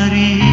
hari